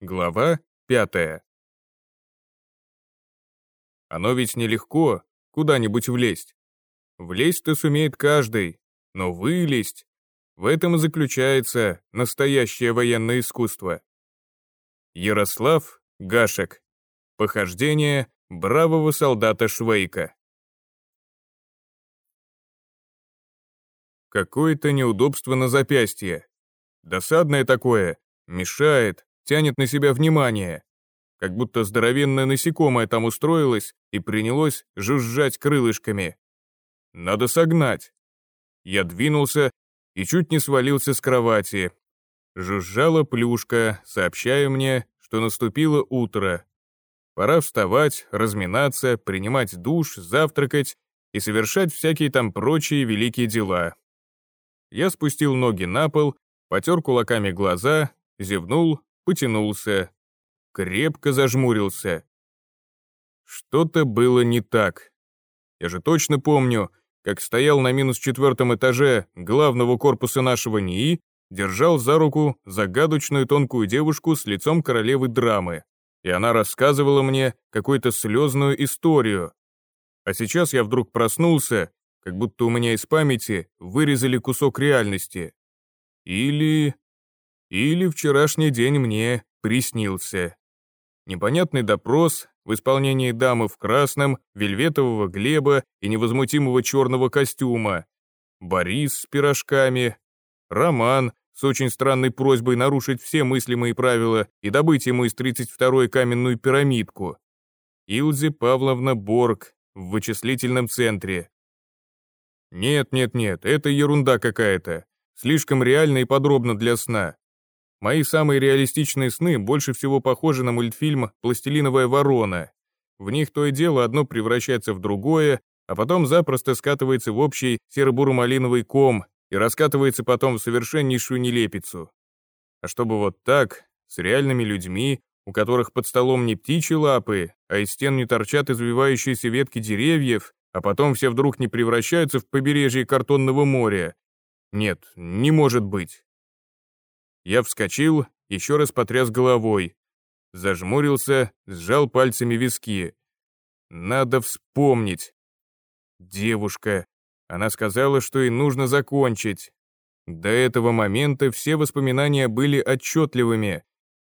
Глава пятая. Оно ведь нелегко куда-нибудь влезть. Влезть-то сумеет каждый, но вылезть — в этом и заключается настоящее военное искусство. Ярослав Гашек. Похождение бравого солдата Швейка. Какое-то неудобство на запястье. Досадное такое, мешает, тянет на себя внимание. Как будто здоровенное насекомое там устроилось и принялось жужжать крылышками. Надо согнать. Я двинулся и чуть не свалился с кровати. Жужжала плюшка, сообщая мне, что наступило утро. Пора вставать, разминаться, принимать душ, завтракать и совершать всякие там прочие великие дела. Я спустил ноги на пол, потер кулаками глаза, зевнул, потянулся, крепко зажмурился. Что-то было не так. Я же точно помню, как стоял на минус четвертом этаже главного корпуса нашего НИИ, держал за руку загадочную тонкую девушку с лицом королевы драмы, и она рассказывала мне какую-то слезную историю. А сейчас я вдруг проснулся, как будто у меня из памяти вырезали кусок реальности. Или... Или вчерашний день мне приснился. Непонятный допрос в исполнении дамы в красном, вельветового глеба и невозмутимого черного костюма, Борис с пирожками, Роман с очень странной просьбой нарушить все мыслимые правила и добыть ему из 32-й каменную пирамидку, Илзе Павловна Борг в вычислительном центре. Нет, нет, нет, это ерунда какая-то, слишком реально и подробно для сна. Мои самые реалистичные сны больше всего похожи на мультфильм «Пластилиновая ворона». В них то и дело одно превращается в другое, а потом запросто скатывается в общий серо-буро-малиновый ком и раскатывается потом в совершеннейшую нелепицу. А чтобы вот так, с реальными людьми, у которых под столом не птичьи лапы, а из стен не торчат извивающиеся ветки деревьев, а потом все вдруг не превращаются в побережье картонного моря. Нет, не может быть. Я вскочил, еще раз потряс головой. Зажмурился, сжал пальцами виски. Надо вспомнить. Девушка. Она сказала, что и нужно закончить. До этого момента все воспоминания были отчетливыми.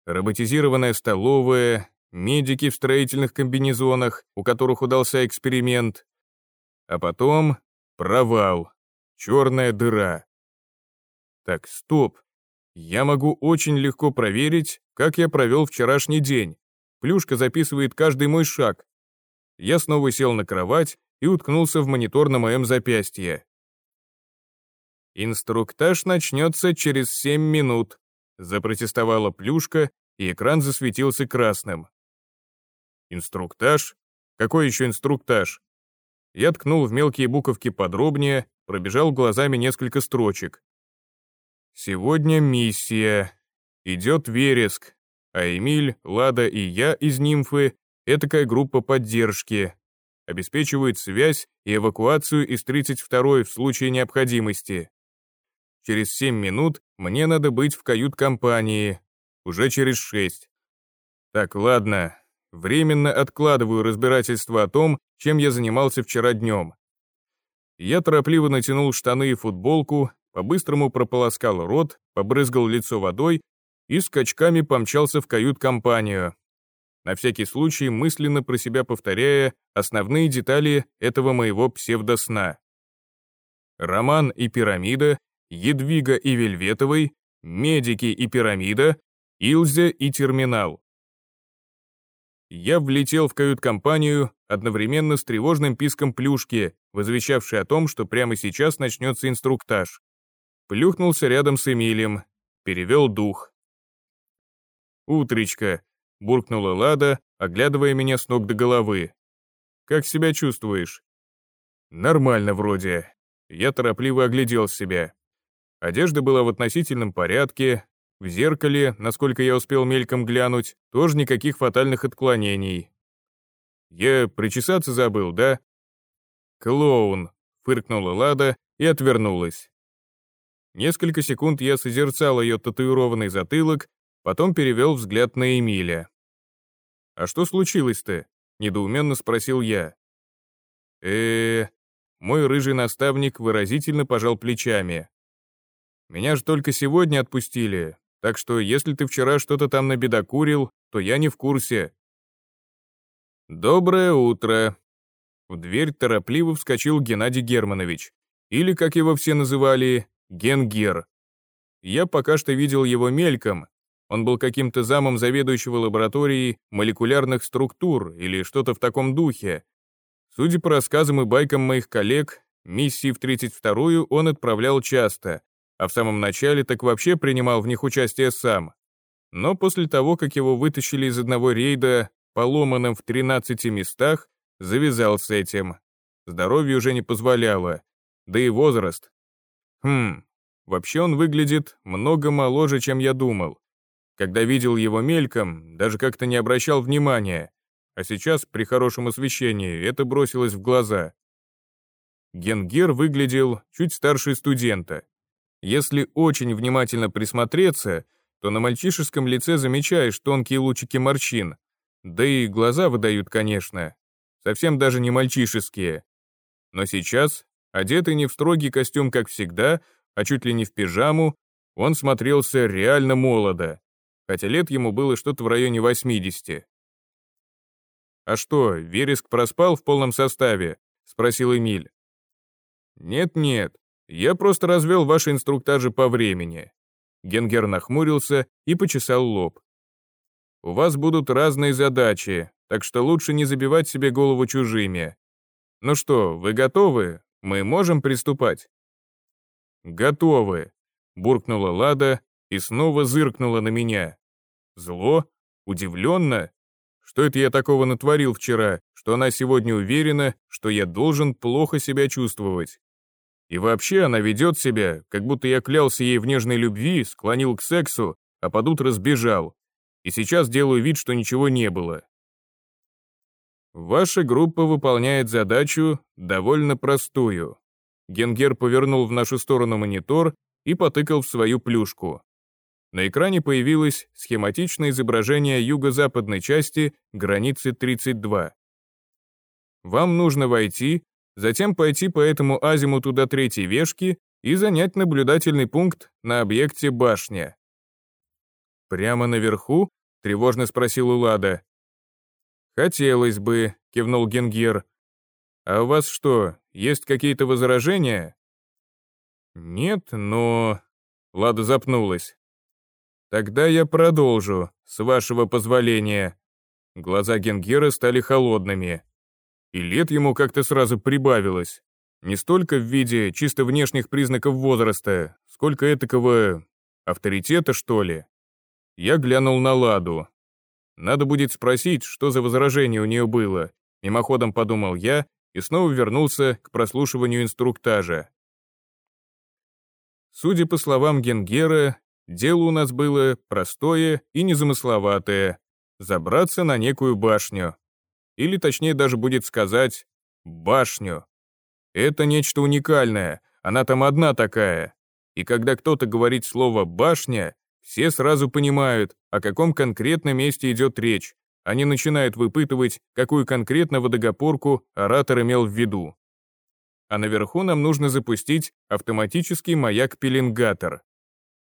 Роботизированная столовая, медики в строительных комбинезонах, у которых удался эксперимент. А потом провал, черная дыра. Так, стоп. Я могу очень легко проверить, как я провел вчерашний день. Плюшка записывает каждый мой шаг. Я снова сел на кровать и уткнулся в монитор на моем запястье. «Инструктаж начнется через семь минут», запротестовала Плюшка, и экран засветился красным. «Инструктаж? Какой еще инструктаж?» Я ткнул в мелкие буковки подробнее, пробежал глазами несколько строчек. Сегодня миссия. Идет вереск, а Эмиль, Лада и я из нимфы — этакая группа поддержки. Обеспечивают связь и эвакуацию из 32-й в случае необходимости. Через 7 минут мне надо быть в кают-компании. Уже через 6. Так, ладно. Временно откладываю разбирательство о том, чем я занимался вчера днем. Я торопливо натянул штаны и футболку, по-быстрому прополоскал рот, побрызгал лицо водой и скачками помчался в кают-компанию. На всякий случай мысленно про себя повторяя основные детали этого моего псевдосна. Роман и пирамида, Едвига и Вельветовой, медики и пирамида, Илзя и терминал. Я влетел в кают-компанию одновременно с тревожным писком плюшки, возвещавшей о том, что прямо сейчас начнется инструктаж плюхнулся рядом с Эмилием, перевел дух. «Утречка», — буркнула Лада, оглядывая меня с ног до головы. «Как себя чувствуешь?» «Нормально вроде». Я торопливо оглядел себя. Одежда была в относительном порядке, в зеркале, насколько я успел мельком глянуть, тоже никаких фатальных отклонений. «Я причесаться забыл, да?» «Клоун», — фыркнула Лада и отвернулась. Несколько секунд я созерцал ее татуированный затылок, потом перевел взгляд на Эмиля. «А что случилось-то?» — недоуменно спросил я. э Мой рыжий наставник выразительно пожал плечами. «Меня же только сегодня отпустили, так что если ты вчера что-то там набедокурил, то я не в курсе». «Доброе утро!» В дверь торопливо вскочил Геннадий Германович, или, как его все называли, Генгер. Я пока что видел его мельком, он был каким-то замом заведующего лабораторией молекулярных структур или что-то в таком духе. Судя по рассказам и байкам моих коллег, миссии в 32-ю он отправлял часто, а в самом начале так вообще принимал в них участие сам. Но после того, как его вытащили из одного рейда, поломанным в 13 местах, завязал с этим. Здоровье уже не позволяло, да и возраст. Хм, вообще он выглядит много моложе, чем я думал. Когда видел его мельком, даже как-то не обращал внимания, а сейчас, при хорошем освещении, это бросилось в глаза. Генгер выглядел чуть старше студента. Если очень внимательно присмотреться, то на мальчишеском лице замечаешь тонкие лучики морщин, да и глаза выдают, конечно, совсем даже не мальчишеские. Но сейчас, одетый не в строгий костюм, как всегда, а чуть ли не в пижаму, он смотрелся реально молодо хотя лет ему было что-то в районе 80. «А что, Вереск проспал в полном составе?» — спросил Эмиль. «Нет-нет, я просто развел ваши инструктажи по времени». Генгер нахмурился и почесал лоб. «У вас будут разные задачи, так что лучше не забивать себе голову чужими. Ну что, вы готовы? Мы можем приступать?» «Готовы», — буркнула Лада и снова зыркнула на меня. Зло? Удивленно? Что это я такого натворил вчера, что она сегодня уверена, что я должен плохо себя чувствовать? И вообще она ведет себя, как будто я клялся ей в нежной любви, склонил к сексу, а под утро сбежал. И сейчас делаю вид, что ничего не было. Ваша группа выполняет задачу довольно простую. Генгер повернул в нашу сторону монитор и потыкал в свою плюшку. На экране появилось схематичное изображение юго-западной части границы 32. Вам нужно войти, затем пойти по этому азимуту до третьей вешки и занять наблюдательный пункт на объекте башня. «Прямо наверху?» — тревожно спросил Улада. «Хотелось бы», — кивнул Генгер. «А у вас что, есть какие-то возражения?» «Нет, но...» Лада запнулась. Тогда я продолжу, с вашего позволения. Глаза Генгера стали холодными. И лет ему как-то сразу прибавилось. Не столько в виде чисто внешних признаков возраста, сколько этакого авторитета, что ли. Я глянул на Ладу. Надо будет спросить, что за возражение у нее было. Мимоходом подумал я и снова вернулся к прослушиванию инструктажа. Судя по словам Генгера, Дело у нас было простое и незамысловатое — забраться на некую башню. Или точнее даже будет сказать «башню». Это нечто уникальное, она там одна такая. И когда кто-то говорит слово «башня», все сразу понимают, о каком конкретном месте идет речь. Они начинают выпытывать, какую конкретно водогопорку оратор имел в виду. А наверху нам нужно запустить автоматический маяк-пеленгатор.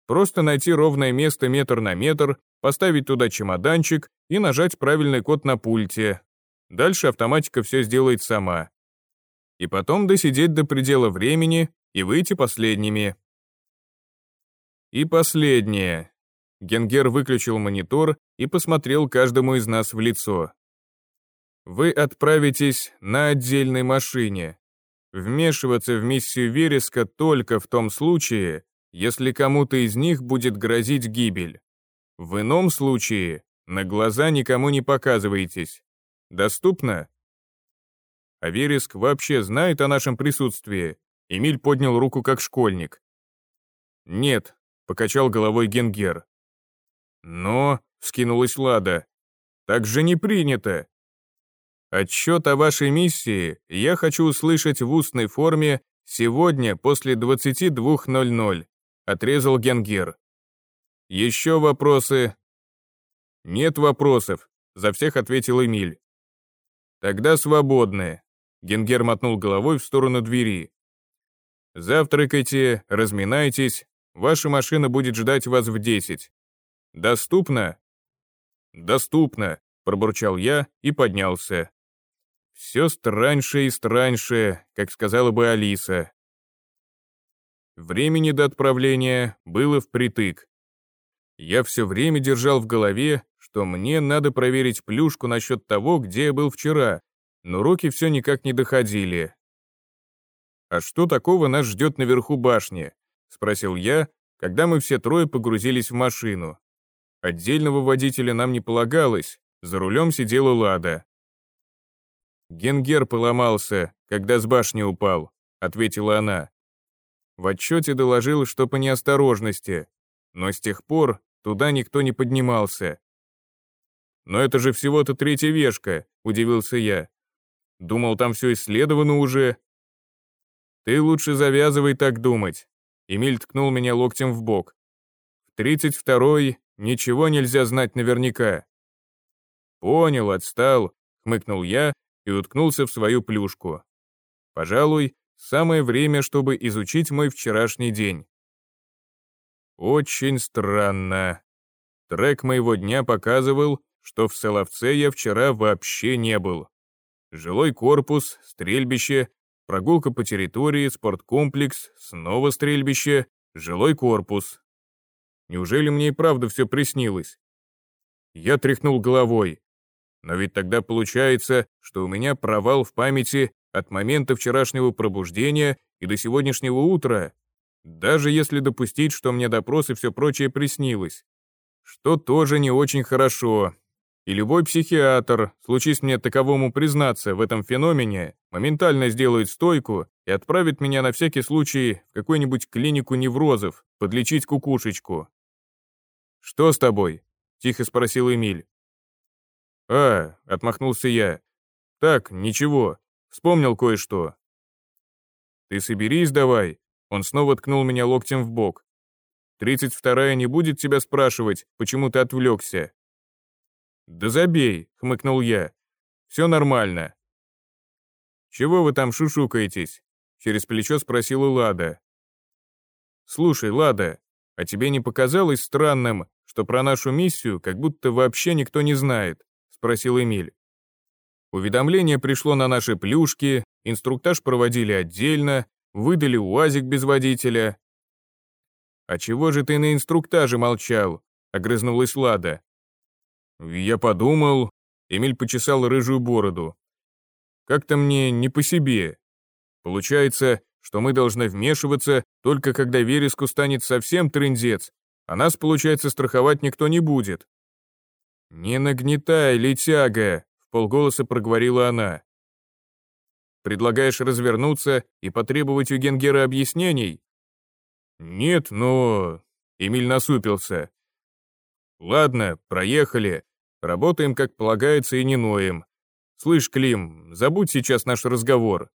Просто найти ровное место метр на метр, поставить туда чемоданчик и нажать правильный код на пульте. Дальше автоматика все сделает сама. И потом досидеть до предела времени и выйти последними. И последнее. Генгер выключил монитор и посмотрел каждому из нас в лицо. Вы отправитесь на отдельной машине. Вмешиваться в миссию Вереска только в том случае, если кому-то из них будет грозить гибель. В ином случае на глаза никому не показывайтесь. Доступно? А Вереск вообще знает о нашем присутствии? Эмиль поднял руку как школьник. «Нет», — покачал головой Генгер. «Но», — скинулась Лада, — «так же не принято. Отчет о вашей миссии я хочу услышать в устной форме сегодня после 22.00 отрезал Генгир. «Еще вопросы?» «Нет вопросов», — за всех ответил Эмиль. «Тогда свободны», — Генгер мотнул головой в сторону двери. «Завтракайте, разминайтесь, ваша машина будет ждать вас в десять. Доступно?» «Доступно», — пробурчал я и поднялся. «Все страньше и страньше, как сказала бы Алиса». Времени до отправления было впритык. Я все время держал в голове, что мне надо проверить плюшку насчет того, где я был вчера, но руки все никак не доходили. «А что такого нас ждет наверху башни?» — спросил я, когда мы все трое погрузились в машину. Отдельного водителя нам не полагалось, за рулем сидела Лада. «Генгер поломался, когда с башни упал», — ответила она. В отчете доложил, что по неосторожности, но с тех пор Туда никто не поднимался. «Но это же всего-то третья вешка», — удивился я. «Думал, там все исследовано уже». «Ты лучше завязывай так думать», — Эмиль ткнул меня локтем в бок. «В тридцать второй ничего нельзя знать наверняка». «Понял, отстал», — хмыкнул я и уткнулся в свою плюшку. «Пожалуй, самое время, чтобы изучить мой вчерашний день». Очень странно. Трек моего дня показывал, что в Соловце я вчера вообще не был. Жилой корпус, стрельбище, прогулка по территории, спорткомплекс, снова стрельбище, жилой корпус. Неужели мне и правда все приснилось? Я тряхнул головой. Но ведь тогда получается, что у меня провал в памяти от момента вчерашнего пробуждения и до сегодняшнего утра. Даже если допустить, что мне допрос и все прочее приснилось. Что тоже не очень хорошо. И любой психиатр, случись мне таковому признаться в этом феномене, моментально сделает стойку и отправит меня на всякий случай в какую-нибудь клинику неврозов подлечить кукушечку. «Что с тобой?» — тихо спросил Эмиль. «А», — отмахнулся я. «Так, ничего, вспомнил кое-что». «Ты соберись давай, он снова ткнул меня локтем в бок. «Тридцать вторая не будет тебя спрашивать, почему ты отвлекся?» «Да забей», — хмыкнул я. «Все нормально». «Чего вы там шушукаетесь?» — через плечо спросила Лада. «Слушай, Лада, а тебе не показалось странным, что про нашу миссию как будто вообще никто не знает?» — спросил Эмиль. Уведомление пришло на наши плюшки, инструктаж проводили отдельно, выдали УАЗик без водителя». «А чего же ты на инструктаже молчал?» — огрызнулась Лада. «Я подумал...» — Эмиль почесал рыжую бороду. «Как-то мне не по себе. Получается, что мы должны вмешиваться только когда вереску станет совсем трындец, а нас, получается, страховать никто не будет». «Не нагнетай, летяга!» — в полголоса проговорила она. Предлагаешь развернуться и потребовать у Генгера объяснений? Нет, но... Эмиль насупился. Ладно, проехали. Работаем, как полагается, и не ноем. Слышь, Клим, забудь сейчас наш разговор.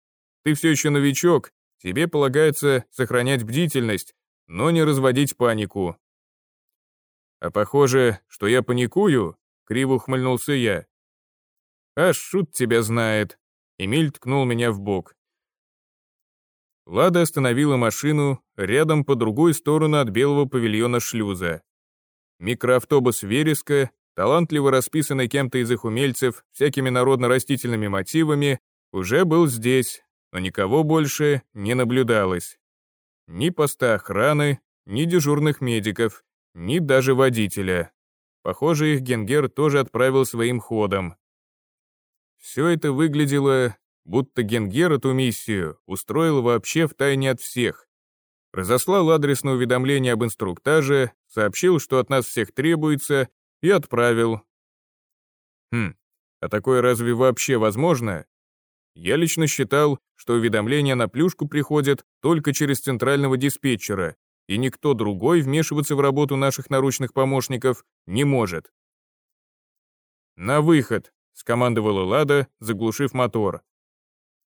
Ты все еще новичок, тебе полагается сохранять бдительность, но не разводить панику. А похоже, что я паникую, криво ухмыльнулся я. А шут тебя знает, Эмиль ткнул меня в бок. Лада остановила машину рядом по другой сторону от белого павильона шлюза. Микроавтобус «Вереска», талантливо расписанный кем-то из их умельцев всякими народно-растительными мотивами, уже был здесь, но никого больше не наблюдалось. Ни поста охраны, ни дежурных медиков, ни даже водителя. Похоже, их Генгер тоже отправил своим ходом. Все это выглядело, будто Генгер эту миссию устроил вообще в тайне от всех. Разослал адресное уведомление об инструктаже, сообщил, что от нас всех требуется, и отправил. Хм, а такое разве вообще возможно? Я лично считал, что уведомления на плюшку приходят только через центрального диспетчера, и никто другой вмешиваться в работу наших наручных помощников не может. «На выход!» скомандовала Лада, заглушив мотор.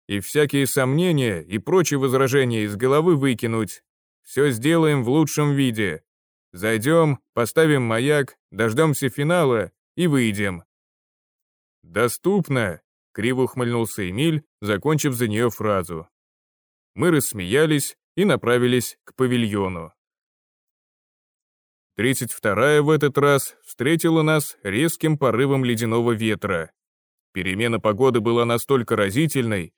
И всякие сомнения и прочие возражения из головы выкинуть. Все сделаем в лучшем виде. Зайдем, поставим маяк, дождемся финала и выйдем». «Доступно», — криво ухмыльнулся Эмиль, закончив за нее фразу. Мы рассмеялись и направились к павильону. Тридцать вторая в этот раз встретила нас резким порывом ледяного ветра. Перемена погоды была настолько разительной,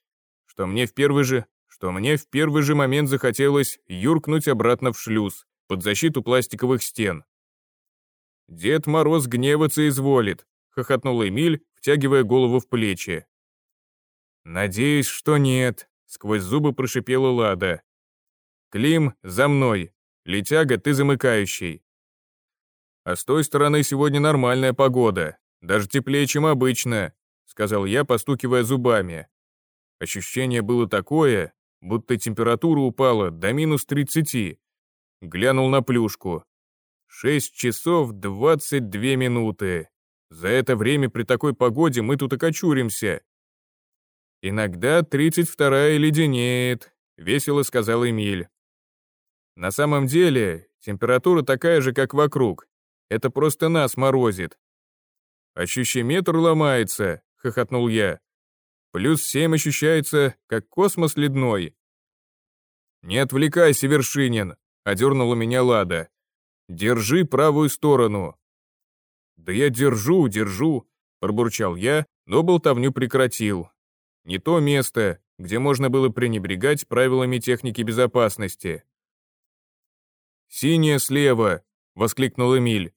что мне в первый же, что мне в первый же момент захотелось юркнуть обратно в шлюз, под защиту пластиковых стен. «Дед Мороз гневаться изволит», — хохотнул Эмиль, втягивая голову в плечи. «Надеюсь, что нет», — сквозь зубы прошипела Лада. «Клим, за мной. Летяга, ты замыкающий». «А с той стороны сегодня нормальная погода, даже теплее, чем обычно», сказал я, постукивая зубами. Ощущение было такое, будто температура упала до минус 30. Глянул на плюшку. 6 часов 22 минуты. За это время при такой погоде мы тут окочуримся. Иногда 32-я леденеет, весело сказал Эмиль. На самом деле, температура такая же, как вокруг. Это просто нас морозит. Ощущеметр ломается, — хохотнул я. «Плюс семь ощущается, как космос ледной». «Не отвлекайся, Вершинин», — одернула меня Лада. «Держи правую сторону». «Да я держу, держу», — пробурчал я, но болтовню прекратил. Не то место, где можно было пренебрегать правилами техники безопасности. «Синяя слева!» — воскликнул Эмиль.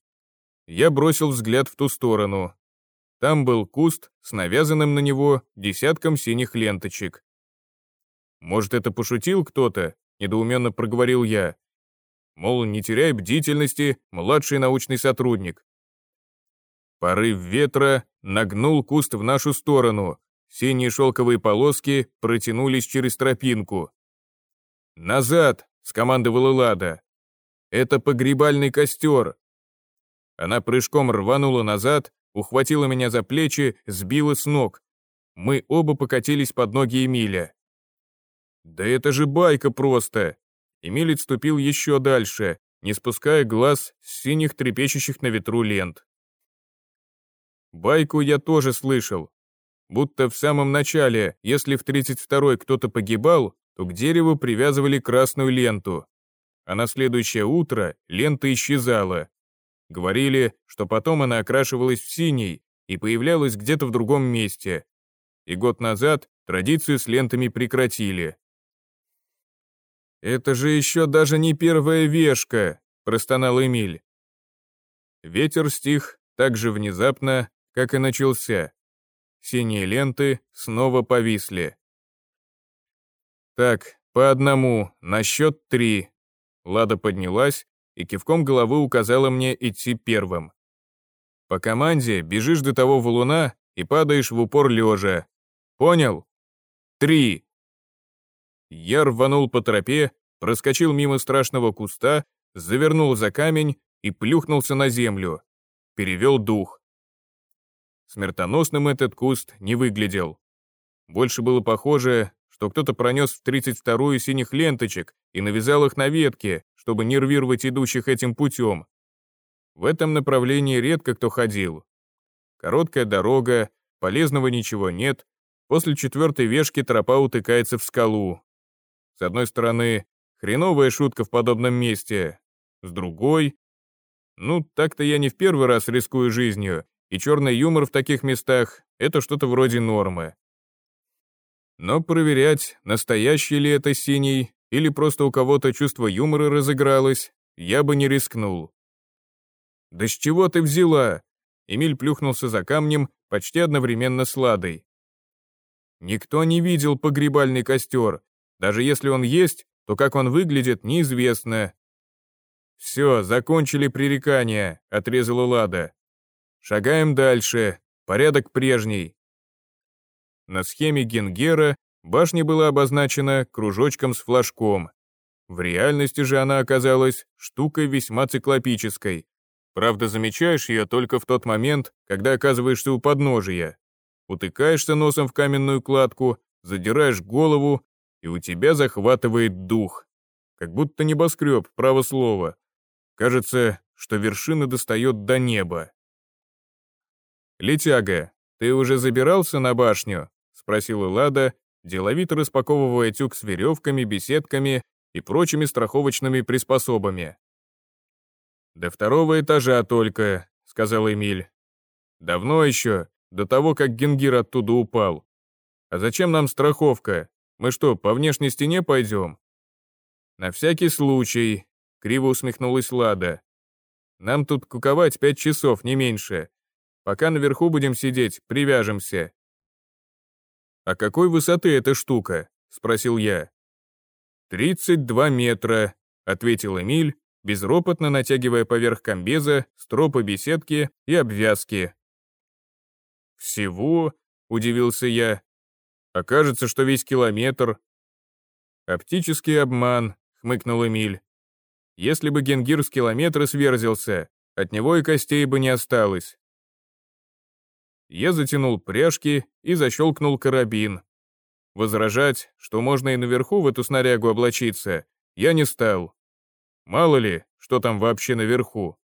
Я бросил взгляд в ту сторону. Там был куст с навязанным на него десятком синих ленточек. «Может, это пошутил кто-то?» — недоуменно проговорил я. Мол, не теряй бдительности, младший научный сотрудник. Порыв ветра нагнул куст в нашу сторону. Синие шелковые полоски протянулись через тропинку. «Назад!» — скомандовала Лада. «Это погребальный костер!» Она прыжком рванула назад, ухватила меня за плечи, сбила с ног. Мы оба покатились под ноги Эмиля. «Да это же байка просто!» Эмиль отступил еще дальше, не спуская глаз с синих трепещущих на ветру лент. Байку я тоже слышал. Будто в самом начале, если в 32-й кто-то погибал, то к дереву привязывали красную ленту. А на следующее утро лента исчезала. Говорили, что потом она окрашивалась в синий и появлялась где-то в другом месте. И год назад традицию с лентами прекратили. «Это же еще даже не первая вешка», — простонал Эмиль. Ветер стих так же внезапно, как и начался. Синие ленты снова повисли. «Так, по одному, на счет три». Лада поднялась и кивком головы указала мне идти первым. По команде бежишь до того валуна и падаешь в упор лежа. Понял? Три. Я рванул по тропе, проскочил мимо страшного куста, завернул за камень и плюхнулся на землю. Перевел дух. Смертоносным этот куст не выглядел. Больше было похоже, что кто-то пронес в 32-ю синих ленточек и навязал их на ветке, чтобы нервировать идущих этим путем. В этом направлении редко кто ходил. Короткая дорога, полезного ничего нет, после четвертой вешки тропа утыкается в скалу. С одной стороны, хреновая шутка в подобном месте, с другой... Ну, так-то я не в первый раз рискую жизнью, и черный юмор в таких местах — это что-то вроде нормы. Но проверять, настоящий ли это синий, или просто у кого-то чувство юмора разыгралось, я бы не рискнул. «Да с чего ты взяла?» Эмиль плюхнулся за камнем почти одновременно с Ладой. Никто не видел погребальный костер. Даже если он есть, то как он выглядит, неизвестно. «Все, закончили пререкания», — отрезала Лада. «Шагаем дальше. Порядок прежний. На схеме Генгера башня была обозначена кружочком с флажком. В реальности же она оказалась штукой весьма циклопической. Правда, замечаешь ее только в тот момент, когда оказываешься у подножия. Утыкаешься носом в каменную кладку, задираешь голову, и у тебя захватывает дух. Как будто небоскреб, право слово. Кажется, что вершина достает до неба. «Летяга, ты уже забирался на башню?» — спросила Лада, деловито распаковывая тюк с веревками, беседками и прочими страховочными приспособами. «До второго этажа только», — сказал Эмиль. «Давно еще, до того, как Генгир оттуда упал. А зачем нам страховка? Мы что, по внешней стене пойдем?» «На всякий случай», — криво усмехнулась Лада. «Нам тут куковать пять часов, не меньше. Пока наверху будем сидеть, привяжемся». «А какой высоты эта штука?» — спросил я. «Тридцать два метра», — ответил Эмиль, безропотно натягивая поверх комбеза стропы беседки и обвязки. «Всего?» — удивился я. «Окажется, что весь километр». «Оптический обман», — хмыкнул Эмиль. «Если бы Генгир с километра сверзился, от него и костей бы не осталось». Я затянул пряжки и защелкнул карабин. Возражать, что можно и наверху в эту снарягу облачиться, я не стал. Мало ли, что там вообще наверху.